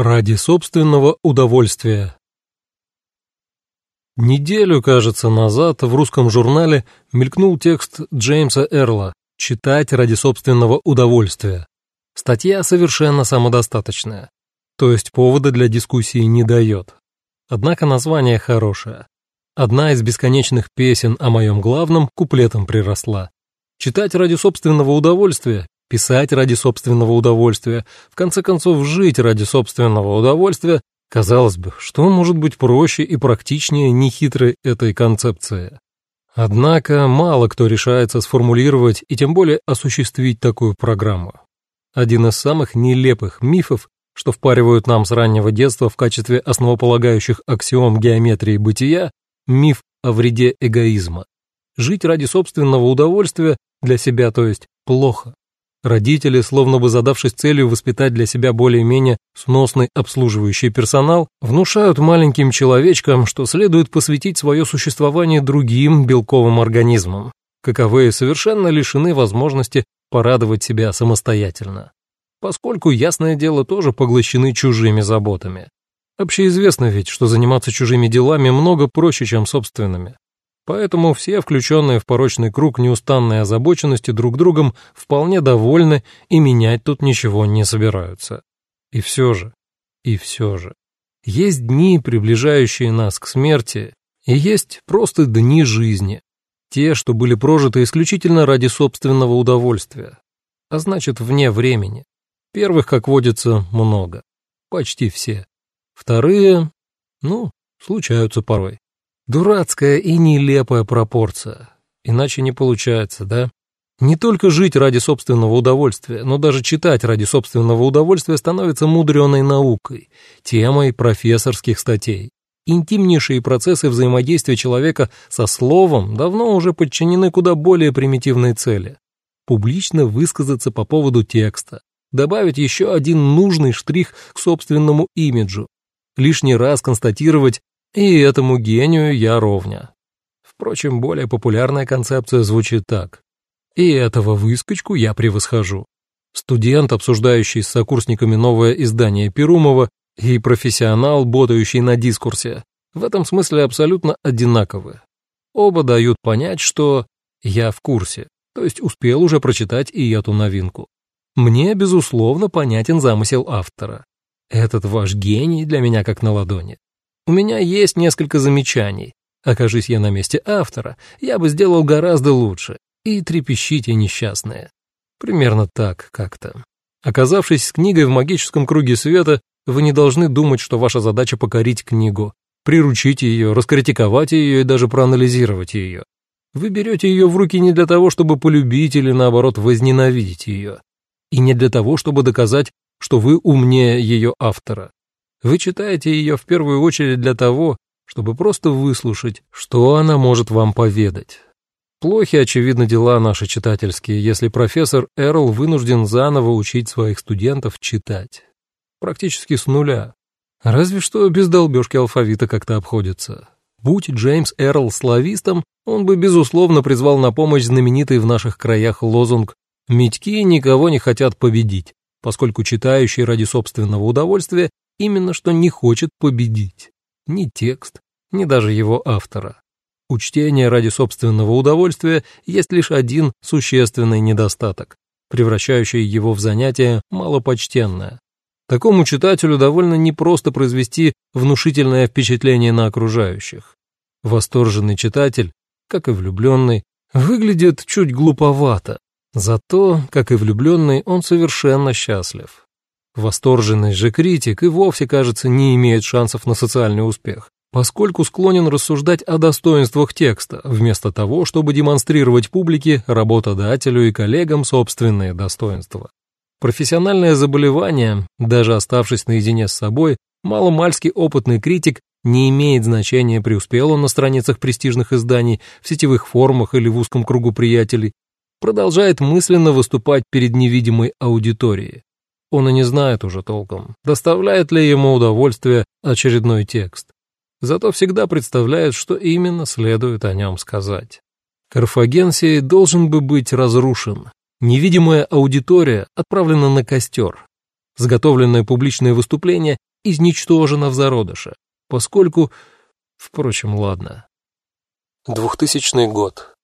Ради собственного удовольствия. Неделю, кажется, назад в русском журнале мелькнул текст Джеймса Эрла «Читать ради собственного удовольствия». Статья совершенно самодостаточная, то есть повода для дискуссии не дает. Однако название хорошее. Одна из бесконечных песен о моем главном куплетом приросла. Читать ради собственного удовольствия писать ради собственного удовольствия, в конце концов жить ради собственного удовольствия, казалось бы, что может быть проще и практичнее нехитрой этой концепции. Однако мало кто решается сформулировать и тем более осуществить такую программу. Один из самых нелепых мифов, что впаривают нам с раннего детства в качестве основополагающих аксиом геометрии бытия, миф о вреде эгоизма. Жить ради собственного удовольствия для себя, то есть, плохо. Родители, словно бы задавшись целью воспитать для себя более-менее сносный обслуживающий персонал, внушают маленьким человечкам, что следует посвятить свое существование другим белковым организмам, каковые совершенно лишены возможности порадовать себя самостоятельно. Поскольку, ясное дело, тоже поглощены чужими заботами. Общеизвестно ведь, что заниматься чужими делами много проще, чем собственными. Поэтому все, включенные в порочный круг неустанной озабоченности друг другом, вполне довольны и менять тут ничего не собираются. И все же, и все же, есть дни, приближающие нас к смерти, и есть просто дни жизни, те, что были прожиты исключительно ради собственного удовольствия, а значит, вне времени. Первых, как водится, много, почти все. Вторые, ну, случаются порой. Дурацкая и нелепая пропорция. Иначе не получается, да? Не только жить ради собственного удовольствия, но даже читать ради собственного удовольствия становится мудреной наукой, темой профессорских статей. Интимнейшие процессы взаимодействия человека со словом давно уже подчинены куда более примитивной цели. Публично высказаться по поводу текста, добавить еще один нужный штрих к собственному имиджу, лишний раз констатировать и этому гению я ровня. Впрочем, более популярная концепция звучит так. И этого выскочку я превосхожу. Студент, обсуждающий с сокурсниками новое издание Перумова, и профессионал, ботающий на дискурсе, в этом смысле абсолютно одинаковы. Оба дают понять, что я в курсе, то есть успел уже прочитать и эту новинку. Мне, безусловно, понятен замысел автора. Этот ваш гений для меня как на ладони. У меня есть несколько замечаний. Окажись я на месте автора, я бы сделал гораздо лучше. И трепещите несчастные. Примерно так как-то. Оказавшись с книгой в магическом круге света, вы не должны думать, что ваша задача покорить книгу, приручить ее, раскритиковать ее и даже проанализировать ее. Вы берете ее в руки не для того, чтобы полюбить или, наоборот, возненавидеть ее. И не для того, чтобы доказать, что вы умнее ее автора. Вы читаете ее в первую очередь для того, чтобы просто выслушать, что она может вам поведать. Плохи, очевидно, дела наши читательские, если профессор Эрл вынужден заново учить своих студентов читать. Практически с нуля. Разве что без долбежки алфавита как-то обходится. Будь Джеймс Эрл славистом, он бы, безусловно, призвал на помощь знаменитый в наших краях лозунг «Медьки никого не хотят победить», поскольку читающий ради собственного удовольствия именно что не хочет победить. Ни текст, ни даже его автора. У чтения ради собственного удовольствия есть лишь один существенный недостаток, превращающий его в занятие малопочтенное. Такому читателю довольно непросто произвести внушительное впечатление на окружающих. Восторженный читатель, как и влюбленный, выглядит чуть глуповато, зато, как и влюбленный, он совершенно счастлив. Восторженный же критик и вовсе, кажется, не имеет шансов на социальный успех, поскольку склонен рассуждать о достоинствах текста, вместо того, чтобы демонстрировать публике, работодателю и коллегам собственные достоинства. Профессиональное заболевание, даже оставшись наедине с собой, маломальски опытный критик не имеет значения, преуспел он на страницах престижных изданий, в сетевых форумах или в узком кругу приятелей, продолжает мысленно выступать перед невидимой аудиторией. Он и не знает уже толком, доставляет ли ему удовольствие очередной текст. Зато всегда представляет, что именно следует о нем сказать. Карфагенсий должен бы быть разрушен. Невидимая аудитория отправлена на костер. Заготовленное публичное выступление изничтожена в зародыше, поскольку... Впрочем, ладно. 2000 год.